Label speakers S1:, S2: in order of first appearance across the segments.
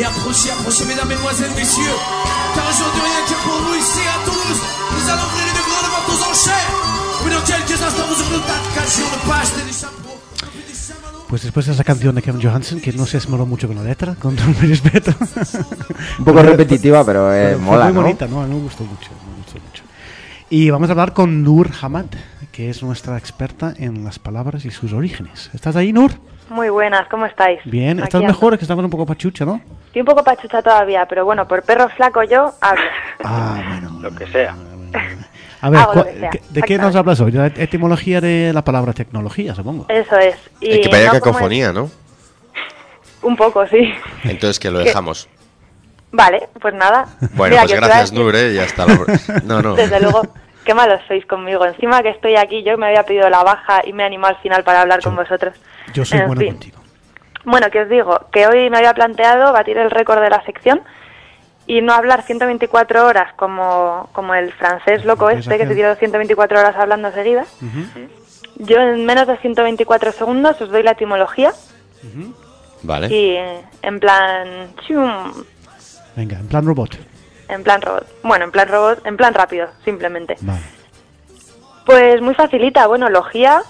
S1: Et approchez, approchez, mesdames, mesdemoiselles, messieurs. Car aujourd'hui, rien que pour vous ici à Toulouse, nous allons ouvrir de grandes portes aux enchères. Oui, dans quelques instants, vous aurez l'occasion de pas acheter des chapeaux. des chamallows.
S2: Pues después de esa canción de Kevin Johansen, que no se esmeró mucho con la letra, con todo mi respeto.
S3: Un poco repetitiva, pero eh, mola,
S2: muy
S3: ¿no?
S2: bonita, ¿no? A mí me gustó mucho, me gustó mucho. Y vamos a hablar con Nur Hamad, que es nuestra experta en las palabras y sus orígenes. ¿Estás ahí, Nur?
S4: Muy buenas, ¿cómo estáis?
S2: Bien,
S4: Aquí
S2: estás
S4: ando.
S2: mejor, es que estamos un poco pachucha, ¿no?
S4: Estoy un poco pachucha todavía, pero bueno, por perro flaco yo hablo.
S2: Ah, bueno.
S5: Lo que sea.
S2: A ver, ¿qué- ¿de qué nos hablas hoy? De la etimología de la palabra tecnología, supongo.
S4: Eso es. Y
S6: que vaya
S4: no
S6: cacofonía, ¿no?
S4: Un poco, sí.
S6: Entonces que lo dejamos.
S4: Vale, pues nada.
S6: Bueno,
S4: Mira,
S6: pues gracias. Ya está. la- No, no.
S4: Desde luego, qué malos sois conmigo. Encima que estoy aquí, yo me había pedido la baja y me he animado al final para hablar con vosotros.
S2: Yo soy
S4: En
S2: bueno
S4: fin.
S2: contigo.
S4: Bueno, que os digo, que hoy me había planteado batir el récord de la sección y no hablar 124 horas como, como el francés loco este que se tiró 124 horas hablando seguidas. Yo en menos de 124 segundos os doy la etimología
S6: Vale.
S4: y en plan chum,
S2: Venga, en plan robot.
S4: en plan robot. Bueno, en plan robot, en plan rápido, simplemente.
S2: Vale.
S4: Pues muy facilita, bueno, logía,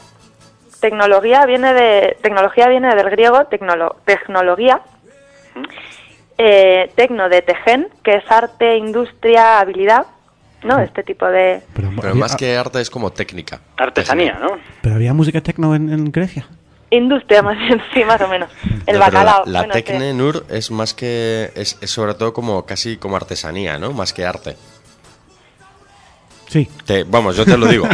S4: tecnología viene de tecnología viene del griego tecnolo- tecnología. Eh, tecno de tejen, que es arte, industria, habilidad, ¿no? Este tipo de
S2: Pero,
S6: Pero
S2: había,
S6: más que arte es como técnica.
S5: Artesanía, ¿no?
S2: pero había música tecno en, en Grecia.
S4: industria más bien, sí, más o menos. El
S6: No,
S4: bacalao.
S6: La, la
S4: bueno,
S6: tecne, Nur, es más que. Es, es sobre todo como casi como artesanía, ¿no? Más que arte.
S2: Sí.
S6: Te- vamos, yo te lo digo.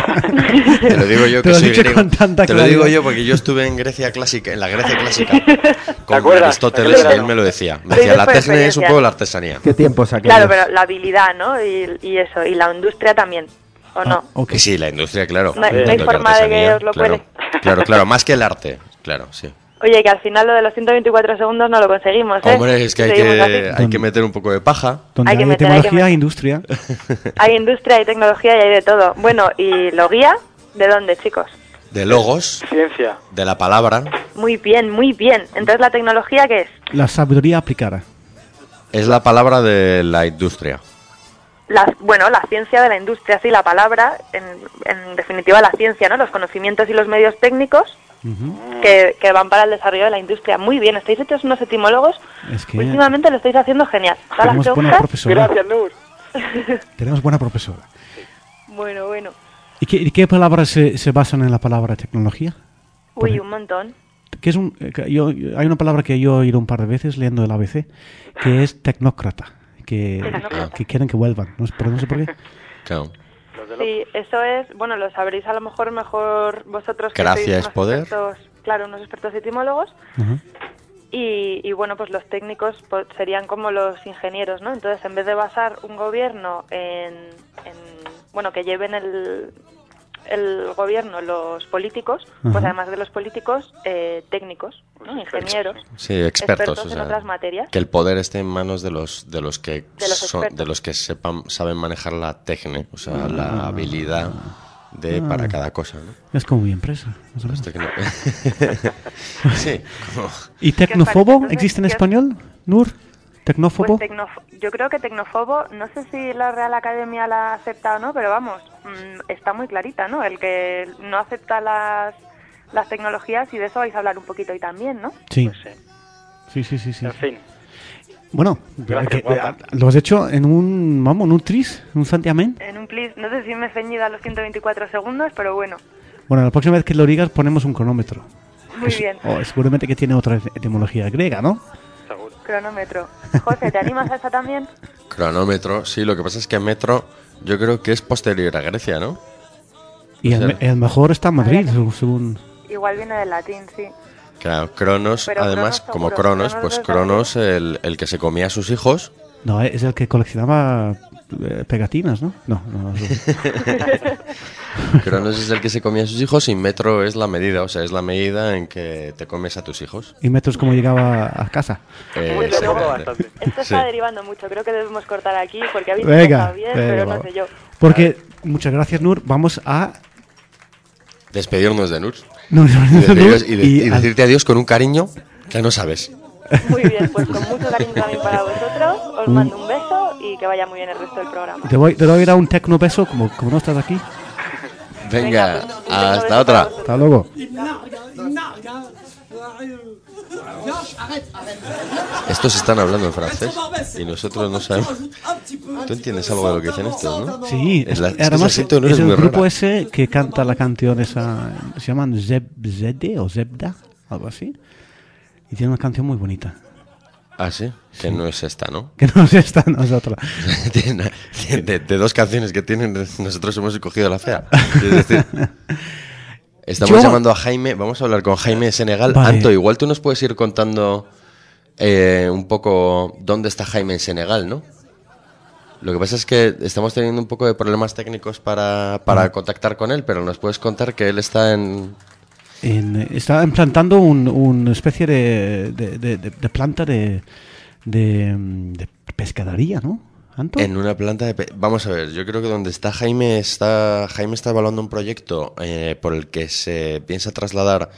S6: te lo digo yo
S2: Te
S6: que
S2: lo has
S6: soy
S2: dicho
S6: griego.
S2: con tanta
S6: te lo digo yo porque yo estuve en Grecia clásica, en la Grecia clásica, con? Aristóteles
S5: ¿Te
S6: y él me lo decía. Me decía,
S4: de
S6: la
S4: por
S6: tecne es un poco la artesanía.
S3: ¿Qué tiempos aquellos?
S4: Claro, pero la habilidad, ¿no? Y, y eso, y la industria también, ¿o no?
S2: Ah, ok.
S6: Y sí, la industria, claro.
S4: No no hay forma de que os lo
S6: claro.
S4: cuele.
S6: Claro, claro, más que el arte, claro, sí.
S4: Oye, que al final lo de los 124 segundos no lo conseguimos, ¿eh?
S6: Hombre, es que hay que, hay que meter un poco de paja.
S2: Donde
S4: Hay
S2: hay,
S4: que meter, hay que
S2: e industria.
S4: Hay industria, hay tecnología y hay de todo. Bueno, ¿y lo guía? ¿De dónde, chicos?
S6: De logos,
S5: Ciencia.
S6: de la palabra,
S4: Muy bien, muy bien. Entonces, ¿la tecnología qué es?
S2: La sabiduría aplicada.
S6: es la palabra de la industria.
S4: La, bueno, la ciencia de la industria, sí, la palabra, en, en definitiva la ciencia, ¿no? Los conocimientos y los medios técnicos que, que van para el desarrollo de la industria. Muy bien, estáis hechos unos etimólogos.
S2: Es que
S4: Últimamente lo estáis haciendo genial.
S2: Tenemos buena profesora.
S5: Gracias, Nur.
S2: Tenemos buena profesora.
S4: Bueno, bueno.
S2: ¿Y qué, y qué palabras se, se basan en la palabra tecnología?
S4: Uy,
S2: Por-
S4: un montón.
S2: Que es un, eh, que yo, hay una palabra que yo he oído un par de veces leyendo el ABC, que es tecnócrata, que, que quieren que vuelvan, no sé, pero no sé por qué.
S6: Claro.
S4: Sí, eso es, bueno, lo sabréis a lo mejor mejor vosotros que
S6: Gracia
S4: sois
S6: es
S4: unos
S6: poder.
S4: expertos, claro, unos expertos etimólogos. Y, y, bueno, pues los técnicos pues, serían como los ingenieros, ¿no? Entonces, en vez de basar un gobierno en, en- bueno, que lleven el, el gobierno los políticos, pues además de los políticos, eh, técnicos, ¿no? ingenieros,
S6: Sí, expertos. o
S4: en
S6: sea,
S4: otras materias.
S6: que el poder esté en manos de los de los que
S4: De los
S6: son-
S4: expertos.
S6: de los que sepan saben manejar la tecne, o sea,
S2: Ah.
S6: la habilidad de para cada cosa, ¿no?
S2: Es como mi empresa. más o menos.
S6: Esto que no- sí, como-
S2: ¿Y
S4: Entonces,
S2: existe en
S4: ¿qué-
S2: español? Nur, tecnófobo.
S4: Pues tecnof- yo creo que tecnófobo, no sé si la Real Academia la acepta o no, pero vamos, mm, está muy clarita, ¿no? El que no acepta las, las tecnologías y de eso vais a hablar un poquito hoy también, ¿no?
S2: sí.
S5: Pues sí.
S2: sí, sí, sí, sí.
S5: En fin.
S2: Bueno,
S5: Gracias,
S2: que-
S5: guapa.
S2: lo has hecho en un, vamos, en un tris, en un santiamén.
S4: En un please, no sé si me he ceñido a los 124 segundos, pero bueno,
S2: Bueno, la próxima vez que lo digas ponemos un cronómetro.
S4: muy
S2: Es-
S4: bien.
S2: oh, seguramente que tiene otra etimología griega, ¿no?
S4: Cronómetro. José, ¿te animas a esa también?
S6: cronómetro, sí, lo que pasa es que metro yo creo que es posterior a Grecia, ¿no?
S2: Y el, el mejor está en Madrid, según- según...
S4: Igual viene del latín, sí.
S6: Claro, Cronos,
S4: Pero
S6: además,
S4: Cronos
S6: como
S4: seguro,
S6: Cronos,
S4: Cronos
S6: pues
S4: es
S6: Cronos, el, el que se comía a sus hijos,
S2: No, es el que coleccionaba eh, pegatinas, ¿no? No, no. eso-
S6: Cronos es el que se comía a sus hijos y metro es la medida, o sea, es la medida en que te comes a tus hijos.
S2: y metros como llegaba a casa.
S6: Eh,
S5: bastante.
S4: Esto
S6: Sí.
S4: está derivando mucho, creo que debemos cortar aquí porque habéis
S2: Venga,
S4: bien,
S2: venga,
S4: pero no sé yo.
S2: Porque, muchas gracias, Nur. Vamos a...
S6: Despedirnos de Nur
S2: No, no,
S6: y,
S2: no,
S6: deciros- y de-
S2: y
S6: y
S2: al-
S6: decirte adiós con un cariño que no sabes.
S4: Muy bien, pues con mucho cariño también para vosotros. Os mando un beso y que vaya muy bien el resto del programa.
S2: Te voy, te voy a ir a un tecno beso, como, como no estás aquí.
S6: Venga, hasta otra.
S2: Hasta luego.
S6: Estos están hablando en francés y nosotros no sabemos. ¿Tú entiendes algo de lo que dicen estos, no?
S2: Sí,
S6: Es la- es que
S2: además
S6: no
S2: es
S6: es
S2: el grupo
S6: rara.
S2: ese que canta la canción esa, se llaman Zeb, Zede o Zebda, algo así. Y tiene una canción muy bonita.
S6: Ah, sí, que no es esta, ¿no?
S2: Que no es esta, no es otra.
S6: De, de dos canciones que tienen, nosotros hemos escogido la fea. Es decir, estamos
S2: Yo-
S6: llamando a Jaime, vamos a hablar con Jaime de Senegal.
S2: Vale.
S6: Anto, igual tú nos puedes ir contando eh, un poco dónde está Jaime en Senegal, ¿no? Lo que pasa es que estamos teniendo un poco de problemas técnicos para, para contactar con él, pero nos puedes contar que él está en...
S2: En- está implantando un- una especie de, de, de- de- planta de, de, de pescadería, ¿no? ¿Anto?
S6: En una planta de... Vamos a ver, yo creo que donde está Jaime está... Jaime está evaluando un proyecto eh, por el que se piensa trasladar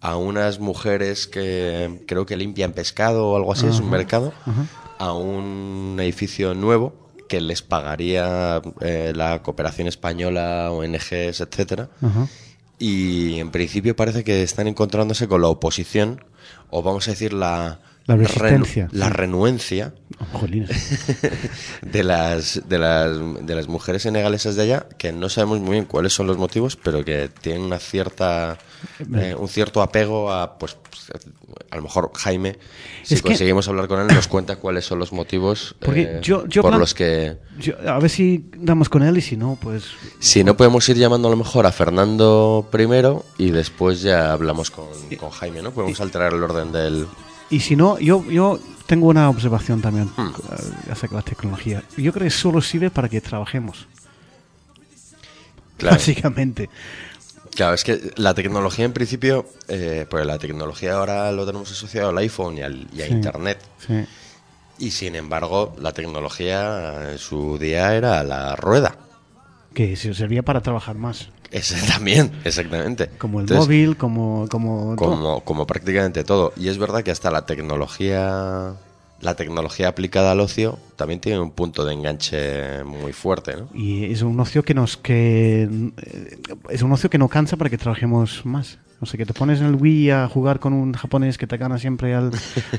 S6: a unas mujeres que creo que limpian pescado o algo así, es un mercado, a un edificio nuevo que les pagaría eh, la cooperación española, ONGs, etcétera.
S2: Ajá.
S6: Y en principio parece que están encontrándose con la oposición, o vamos a decir la...
S2: La
S6: renu-
S2: resistencia,
S6: la renuencia
S2: Oh, jolines.
S6: de las, de las de las mujeres senegalesas de allá que no sabemos muy bien cuáles son los motivos pero que tienen una cierta eh, un cierto apego a pues a lo mejor Jaime si
S2: Es que-
S6: conseguimos hablar con él nos cuenta cuáles son los motivos
S2: Porque
S6: eh,
S2: yo- yo
S6: por
S2: plan-
S6: los que
S2: Yo- a ver si damos con él y si no, pues...
S6: si no podemos ir llamando a lo mejor a Fernando primero y después ya hablamos con, con Jaime no podemos alterar el orden del
S2: Y si no, yo, yo tengo una observación también
S6: Hmm.
S2: eh, acerca de la tecnología. Yo creo que solo sirve para que trabajemos,
S6: claro
S2: básicamente.
S6: Claro, es que la tecnología en principio, eh, pues la tecnología ahora lo tenemos asociado al iPhone y, al, y a
S2: Sí.
S6: Internet.
S2: Sí.
S6: Y sin embargo, la tecnología en su día era la rueda.
S2: Que se- servía para trabajar más.
S6: Ese también, exactamente.
S2: Como el
S6: Entonces,
S2: móvil, como... como, todo.
S6: Como, como prácticamente todo. Y es verdad que hasta la tecnología, la tecnología aplicada al ocio también tiene un punto de enganche muy fuerte, ¿no?
S2: Y es un ocio que nos... que eh, Es un ocio que no cansa para que trabajemos más. No sé, que te pones en el Wii a jugar con un japonés que te gana siempre al,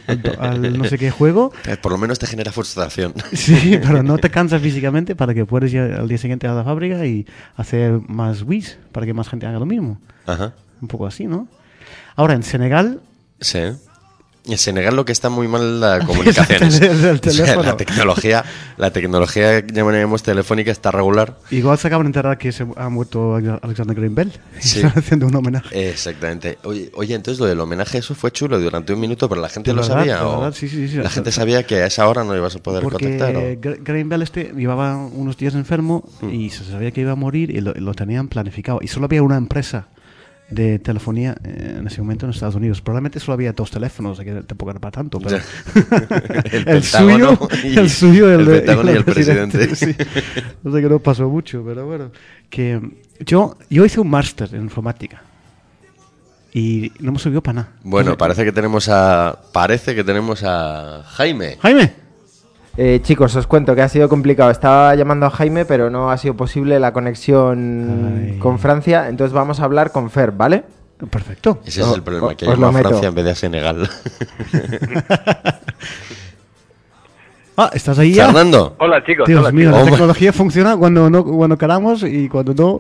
S2: al do- al no sé qué juego.
S6: Eh, Por lo menos te genera frustración.
S2: Sí, pero no te cansas físicamente para que puedas ir al día siguiente a la fábrica y hacer más Wii's para que más gente haga lo mismo.
S6: Ajá.
S2: Un poco así, ¿no? Ahora, en Senegal,
S6: Sí. En Senegal lo que está muy mal es la comunicación.
S2: el tel- el
S6: O sea,
S2: teléfono.
S6: la tecnología, la tecnología llamaremos telefónica está regular.
S2: igual se acaban de enterar que se ha muerto Alexander Graham Bell. Y
S6: Sí.
S2: están haciendo un homenaje.
S6: Exactamente. Oye, oye, entonces lo del homenaje, eso fue chulo durante un minuto, pero la gente lo
S2: verdad,
S6: sabía.
S2: de
S6: o
S2: verdad, sí, sí, sí.
S6: La gente sabía que a esa hora no ibas a poder
S2: Porque
S6: contactar. o-
S2: Gra- Graham Bell este llevaba unos días enfermo
S6: Mm.
S2: y se sabía que iba a morir y lo, lo tenían planificado. Y solo había una empresa de telefonía eh, en ese momento en Estados Unidos. Probablemente solo había dos teléfonos, que tampoco era para tanto. Pero
S6: El
S2: el, suyo,
S6: y-
S2: el suyo, el,
S6: el Pentágono y el
S2: presidente,
S6: presidente.
S2: sí. O sea que no pasó mucho, pero bueno. Que yo, yo hice un máster en informática y no me sirvió para nada.
S6: Bueno, parece que tenemos a. Parece que tenemos a Jaime.
S2: Jaime,
S3: Eh, chicos, os cuento que ha sido complicado. Estaba llamando a Jaime, pero no ha sido posible la conexión
S2: Ay.
S3: con Francia. Entonces vamos a hablar con Fer, ¿vale?
S2: perfecto.
S6: Ese es el problema,
S3: o-
S6: que llama
S3: lo
S6: a
S3: meto.
S6: Francia en vez de a Senegal.
S2: Ah, ¿estás ahí ya?
S6: Fernando.
S5: Hola chicos,
S2: Dios
S5: hola,
S2: mío,
S5: chicos.
S2: la tecnología funciona cuando no cuando queramos y cuando no.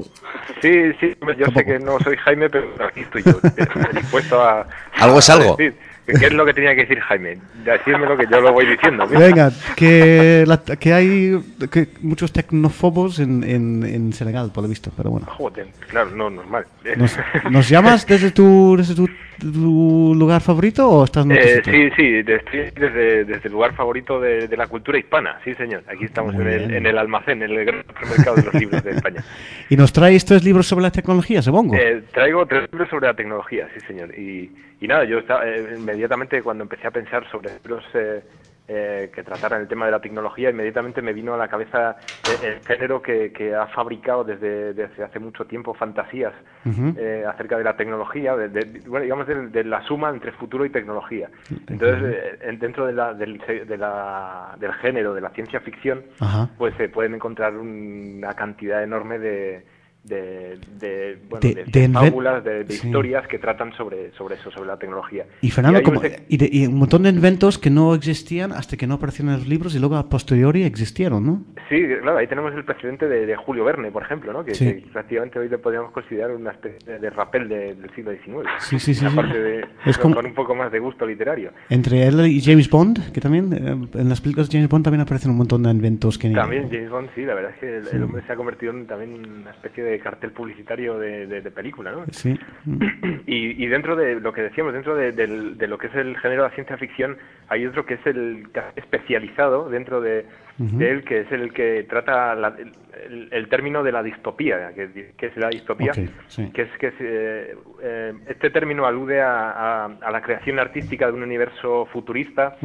S5: Sí, sí, yo sé que no soy Jaime, pero aquí estoy yo, dispuesto a...
S6: Algo es
S5: a
S6: algo.
S5: decir. ¿Qué es lo que tenía que decir Jaime? Decirme lo que yo lo voy diciendo. ¿sí?
S2: Venga, que, la- que hay que muchos tecnofobos en, en, en Senegal, por lo visto, pero bueno.
S5: Joder, claro, no, normal.
S2: ¿Nos, nos llamas desde tu, desde tu, tu lugar favorito o estás en
S5: Eh, sí, sí, de- estoy desde, desde el lugar favorito de, de la cultura hispana, sí señor. Aquí estamos en el, en el almacén, en el gran supermercado de los libros de España.
S2: ¿Y nos traes tres libros sobre la tecnología, supongo?
S5: Eh, traigo tres libros sobre la tecnología, sí señor. Y, y nada, yo estaba, eh, inmediatamente cuando empecé a pensar sobre libros eh, eh, que trataran el tema de la tecnología, inmediatamente me vino a la cabeza el, género que, que, ha fabricado desde, desde, hace mucho tiempo fantasías eh, acerca de la tecnología, de, bueno, digamos de, la suma entre futuro y tecnología. Entonces, eh, dentro de la, del, de la, del género de la ciencia ficción, pues se pueden encontrar una cantidad enorme de de, de, bueno, de, fábulas, de, historias que tratan sobre, sobre eso, sobre la tecnología.
S2: Y Fernando, y, un montón de inventos que no existían hasta que no aparecieron en los libros y luego a posteriori existieron, ¿no?
S5: Sí, claro, ahí tenemos el precedente de, Julio Verne, por ejemplo, ¿no? que, prácticamente hoy le podríamos considerar una especie de rapel del siglo XIX.
S2: Sí, sí, sí.
S5: Aparte de, es con, un poco más de gusto literario.
S2: Entre él y James Bond, que también, eh, en las películas de James Bond también aparecen un montón de inventos que...
S5: También James Bond, sí, la verdad es que el, hombre se ha convertido en también una especie de cartel publicitario de, de, película, ¿no?
S2: Sí.
S5: Y, y, dentro de lo que decíamos, dentro de, de, lo que es el género de la ciencia ficción, hay otro que es el especializado dentro de, él, que es el que trata el, término de la distopía, que, es la distopía, que es que eh, eh, este término alude a, a, la creación artística de un universo futurista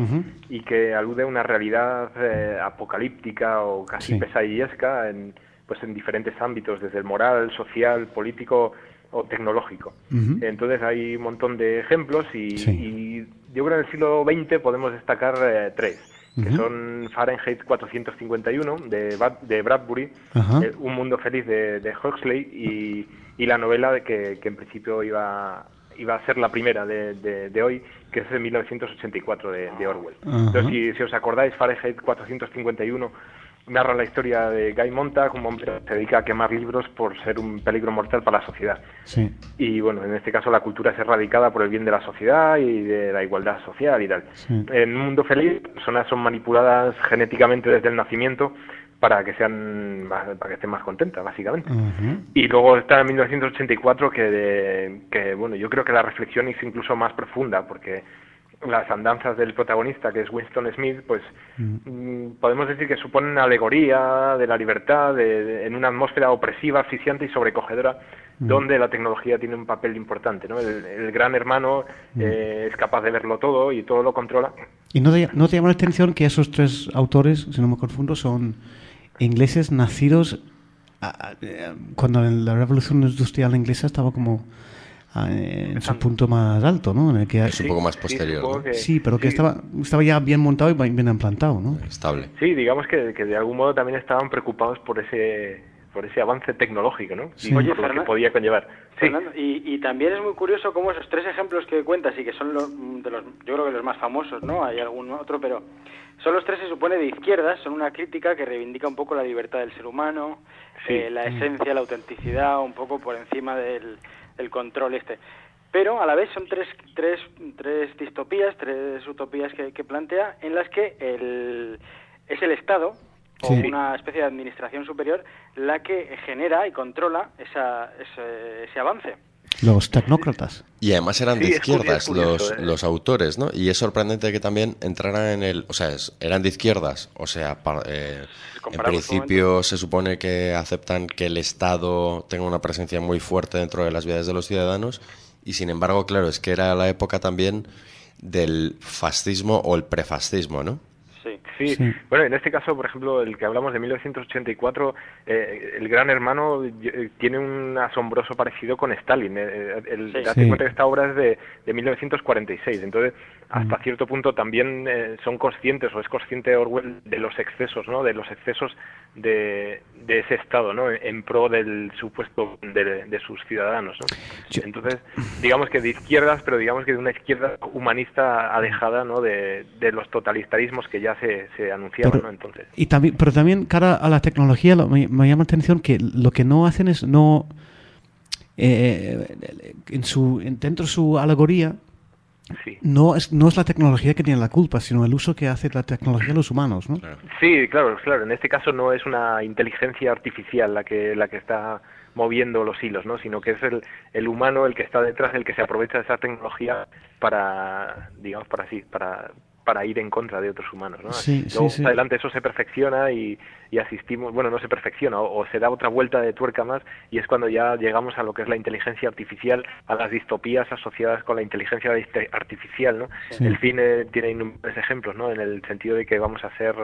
S5: y que alude a una realidad eh, apocalíptica o casi pesadillesca en pues en diferentes ámbitos, desde el moral, social, político o tecnológico. Entonces hay un montón de ejemplos y, yo creo que en el siglo XX podemos destacar eh, tres, que son Fahrenheit 451 de, de Bradbury, eh, Un mundo feliz de, de Huxley y, la novela de que, en principio iba iba a ser la primera de, de, hoy, que es de 1984 de, Orwell. Entonces, si, si, os acordáis, Fahrenheit 451 narra la historia de Guy Montag, un hombre que se dedica a quemar libros por ser un peligro mortal para la sociedad.
S2: Sí.
S5: Y bueno, en este caso la cultura es erradicada por el bien de la sociedad y de la igualdad social y tal. En un mundo feliz, las personas son manipuladas genéticamente desde el nacimiento para que sean para que estén más contentas básicamente y luego está en 1984 que, que bueno yo creo que la reflexión es incluso más profunda porque las andanzas del protagonista, que es Winston Smith, pues mm. Mm, podemos decir que suponen una alegoría de la libertad en una atmósfera opresiva, asfixiante y sobrecogedora, mm. donde la tecnología tiene un papel importante. ¿no? El, gran hermano eh, es capaz de verlo todo y todo lo controla.
S2: ¿Y no te, no te llama la atención que esos tres autores, si no me confundo, son ingleses nacidos cuando la revolución industrial inglesa estaba como en su punto más alto, ¿no? En el que
S6: es un poco más posterior.
S2: Sí, pero que estaba, estaba ya bien montado y bien implantado, ¿no?
S6: Estable.
S5: Sí, digamos que, que de algún modo también estaban preocupados por ese por ese avance tecnológico, ¿no?
S7: Sí. Oye,
S5: por lo que podía conllevar.
S7: Fernando, y, y, también es muy curioso cómo esos tres ejemplos que cuentas y que son los, de los, yo creo que los más famosos, ¿no? Hay algún otro, pero son los tres se supone de izquierdas, son una crítica que reivindica un poco la libertad del ser humano, eh, la esencia, la autenticidad, un poco por encima del el control este. Pero a la vez son tres, tres, tres distopías, tres utopías que, que plantea en las que el, es el Estado o una especie de administración superior la que genera y controla esa, ese, ese avance.
S2: Los tecnócratas.
S6: Y además eran de izquierdas los, ¿eh? los autores, ¿no? Y es sorprendente que también entraran en el... O sea, eran de izquierdas, o sea, eh, en principio se supone que aceptan que el Estado tenga una presencia muy fuerte dentro de las vidas de los ciudadanos y sin embargo, claro, es que era la época también del fascismo o el prefascismo, ¿no?
S5: Sí. bueno, en este caso, por ejemplo, el que hablamos de 1984, eh, el Gran Hermano eh, tiene un asombroso parecido con Stalin. Eh, el, Date cuenta que esta obra es de, de 1946, entonces hasta mm. cierto punto también son conscientes o es consciente Orwell de los excesos, ¿no? De los excesos de, de ese Estado, ¿no? En pro del supuesto de, de sus ciudadanos, ¿no? Entonces, digamos que de izquierdas, pero digamos que de una izquierda humanista alejada, ¿no? De, de los totalitarismos que ya se, se anunciaron, ¿no? Entonces.
S2: Y también, pero también cara a la tecnología me, llama la atención que lo que no hacen es no eh, en su dentro de su alegoría no, es, no es la tecnología que tiene la culpa, sino el uso que hace la tecnología los humanos, ¿no?
S5: Sí, claro, claro. En este caso no es una inteligencia artificial la que, la que está moviendo los hilos, ¿no? Sino que es el, el humano el que está detrás, el que se aprovecha de esa tecnología para, digamos, para sí, para para ir en contra de otros humanos. ¿no?
S2: Sí,
S5: Luego,
S2: sí, sí.
S5: adelante eso se perfecciona y, y asistimos, bueno, no se perfecciona, o, o se da otra vuelta de tuerca más y es cuando ya llegamos a lo que es la inteligencia artificial, a las distopías asociadas con la inteligencia artificial. ¿no? El cine tiene innumerables ejemplos, ¿no? en el sentido de que vamos a ser,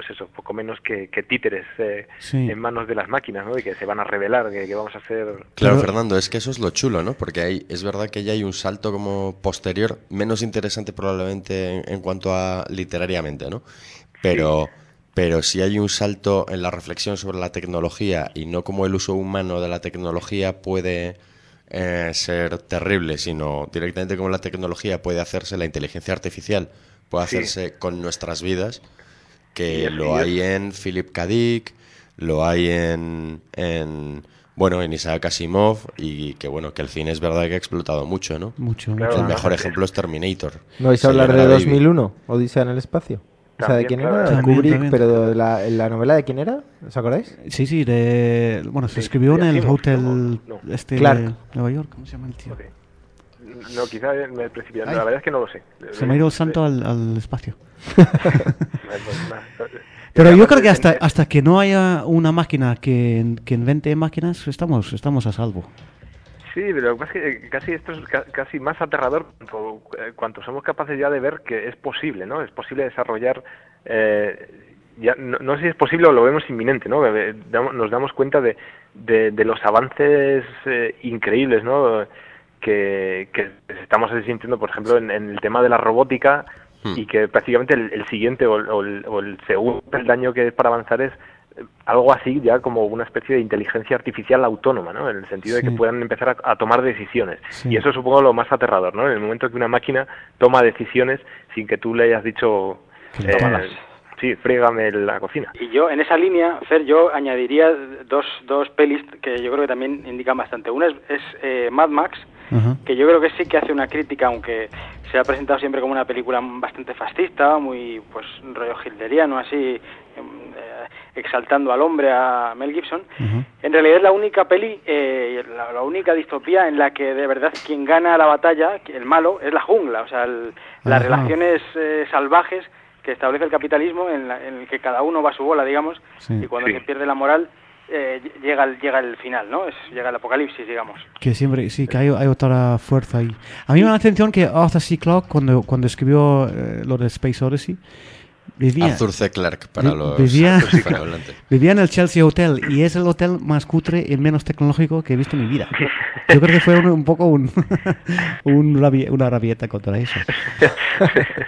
S5: pues eso, poco menos que, que títeres eh,
S2: Sí.
S5: en manos de las máquinas, ¿no? y que se van a revelar, que, que vamos a ser...
S6: Claro, Fernando, es que eso es lo chulo, ¿no? Porque hay, es verdad que ya hay un salto como posterior, menos interesante probablemente en, en cuanto a literariamente, ¿no? Pero, pero sí hay un salto en la reflexión sobre la tecnología y no como el uso humano de la tecnología puede eh, ser terrible, sino directamente como la tecnología puede hacerse, la inteligencia artificial puede
S5: Sí.
S6: hacerse con nuestras vidas, que lo hay en Philip K. Dick, lo hay en, en bueno en Isaac Asimov y que bueno que el cine es verdad que ha explotado mucho, ¿no?
S2: Mucho,
S5: Claro,
S6: el mejor ejemplo es Terminator.
S3: ¿No vais a hablar de
S6: llama Baby.
S3: 2001? Odisea en el espacio. ¿O sea, de quién
S5: claro.
S3: era? De
S2: También,
S3: Kubrick,
S2: también.
S3: pero de la, la novela de quién era? ¿Os acordáis?
S2: Sí, sí, de, bueno, se
S5: Sí,
S2: escribió en el hotel
S5: ¿no? No.
S2: este
S3: Clark.
S2: de Nueva York, ¿cómo se llama el tío?
S5: No, quizá me.
S2: Ay.
S5: La verdad es que no lo sé.
S2: Se me ha ido el santo al, al espacio.
S5: Pero
S2: yo creo que hasta, hasta que no haya una máquina que, que invente máquinas, estamos, estamos a salvo.
S5: Sí, pero lo que pasa es que casi esto es ca- casi más aterrador cuanto, eh, cuanto somos capaces ya de ver que es posible, ¿no? Es posible desarrollar, eh, ya no, no sé si es posible o lo vemos inminente, ¿no? Eh, Nos damos cuenta de, de, de los avances eh, increíbles, ¿no? Que, que estamos sintiendo, por ejemplo, en, en el tema de la robótica
S6: Hmm.
S5: y que prácticamente el, el siguiente o, el- o el, o el segundo peldaño que es para avanzar es eh, algo así ya como una especie de inteligencia artificial autónoma, ¿no? En el sentido de que puedan empezar a, a tomar decisiones.
S2: Sí.
S5: Y eso supongo lo más aterrador, ¿no? En el momento que una máquina toma decisiones sin que tú le hayas dicho,
S2: Que
S5: eh, sí, frégame la cocina.
S7: Y yo, en esa línea, Fer, yo añadiría dos, dos pelis que yo creo que también indican bastante. Una es, es, eh, Mad Max, Que yo creo que sí que hace una crítica, aunque se ha presentado siempre como una película bastante fascista, muy pues rollo hilderiano, así, em, eh, exaltando al hombre, a Mel Gibson. En realidad es la única peli, eh, la, la única distopía en la que de verdad quien gana la batalla, el malo, es la jungla, o sea, el- las relaciones eh, salvajes que establece el capitalismo en, la- en el que cada uno va a su bola, digamos,
S2: Sí.
S7: y cuando
S5: Sí.
S7: se pierde la moral eh, llega el, llega el final, ¿no? Es, llega el apocalipsis, digamos.
S2: Que siempre, sí, que hay, hay otra fuerza ahí. A mí me da la atención que Arthur C. Clarke, cuando, cuando escribió eh, lo de Space Odyssey, vivía,
S6: Arthur C. Clarke para los
S2: vivía-
S6: hispanohablantes.
S2: vivía en el Chelsea Hotel y es el hotel más cutre y menos tecnológico que he visto en mi vida. Yo creo que fue un, un poco un, un rabi- una rabieta contra eso.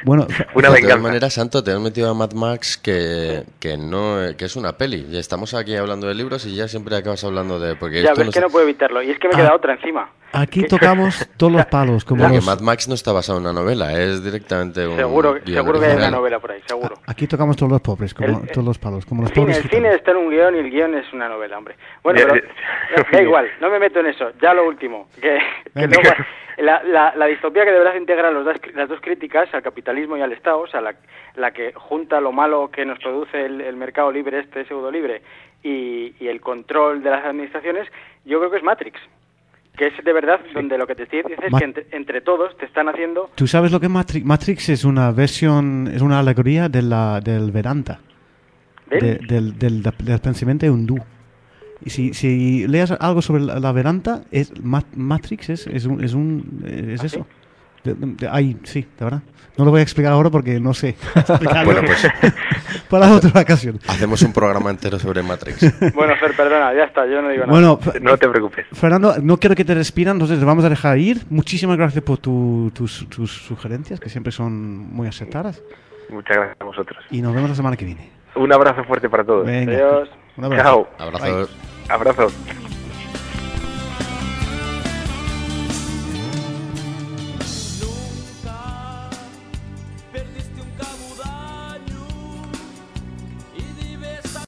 S2: Bueno,
S5: Una
S6: de
S5: venganza.
S6: todas maneras, Santo, te has metido a Mad Max que, que no que es una peli. Ya estamos aquí hablando de libros y ya siempre acabas hablando de porque
S7: Ya
S6: esto
S7: ves
S6: no
S7: que
S6: está-
S7: no puedo evitarlo. Y es que me
S2: Ah.
S7: queda otra encima.
S2: Aquí tocamos todos los palos, como los,
S6: Mad Max no está basado en una novela, es directamente un
S7: Seguro,
S6: guion
S7: seguro que hay una novela por ahí, seguro.
S2: aquí tocamos todos los pobres, como
S7: El-
S2: todos los palos, como los
S7: El cine,
S2: pobres
S7: el cine está en un guion y el guion es una novela, hombre. Bueno,
S5: Eh,
S7: pero
S5: eh,
S7: da- igual, no me meto en eso. Ya lo último, que, que
S2: Venga.
S7: luego- la, la, la distopía que de verdad integra los dos- las dos críticas al capitalismo y al Estado, o sea, la, la que junta lo malo que nos produce el, el mercado libre, este pseudo libre, y, y el control de las administraciones, yo creo que es Matrix. Que es de verdad donde lo que te estoy diciendo es
S2: Ma-
S7: que entre, entre todos te están haciendo
S2: ¿Tú sabes lo que es Matrix? Matrix es una versión, es una alegoría de la, del Vedanta,
S7: ¿ven?
S2: de- del, del, del pensamiento hindú. Y si, si leas algo sobre la, la Vedanta, es, Ma- Matrix es, es, un, es, un- es
S7: ¿Ah,
S2: eso. De- de- de- ahí, sí, de verdad. No lo voy a explicar ahora porque no sé.
S6: Bueno, pues
S2: Para otra ocasión.
S6: hacemos un programa entero sobre Matrix.
S7: Bueno, Fer, perdona, ya está, yo no digo nada.
S2: Bueno,
S5: No te preocupes.
S2: Fernando, no quiero que te despidan, entonces te vamos a dejar ir. Muchísimas gracias por tu- tus, tus sugerencias, que siempre son muy acertadas.
S5: Muchas gracias a vosotros.
S2: Y nos vemos la semana que viene.
S5: Un abrazo fuerte para todos.
S2: Venga.
S7: Adiós.
S2: Un abrazo.
S5: Chao.
S6: Abrazos.
S5: Abrazo.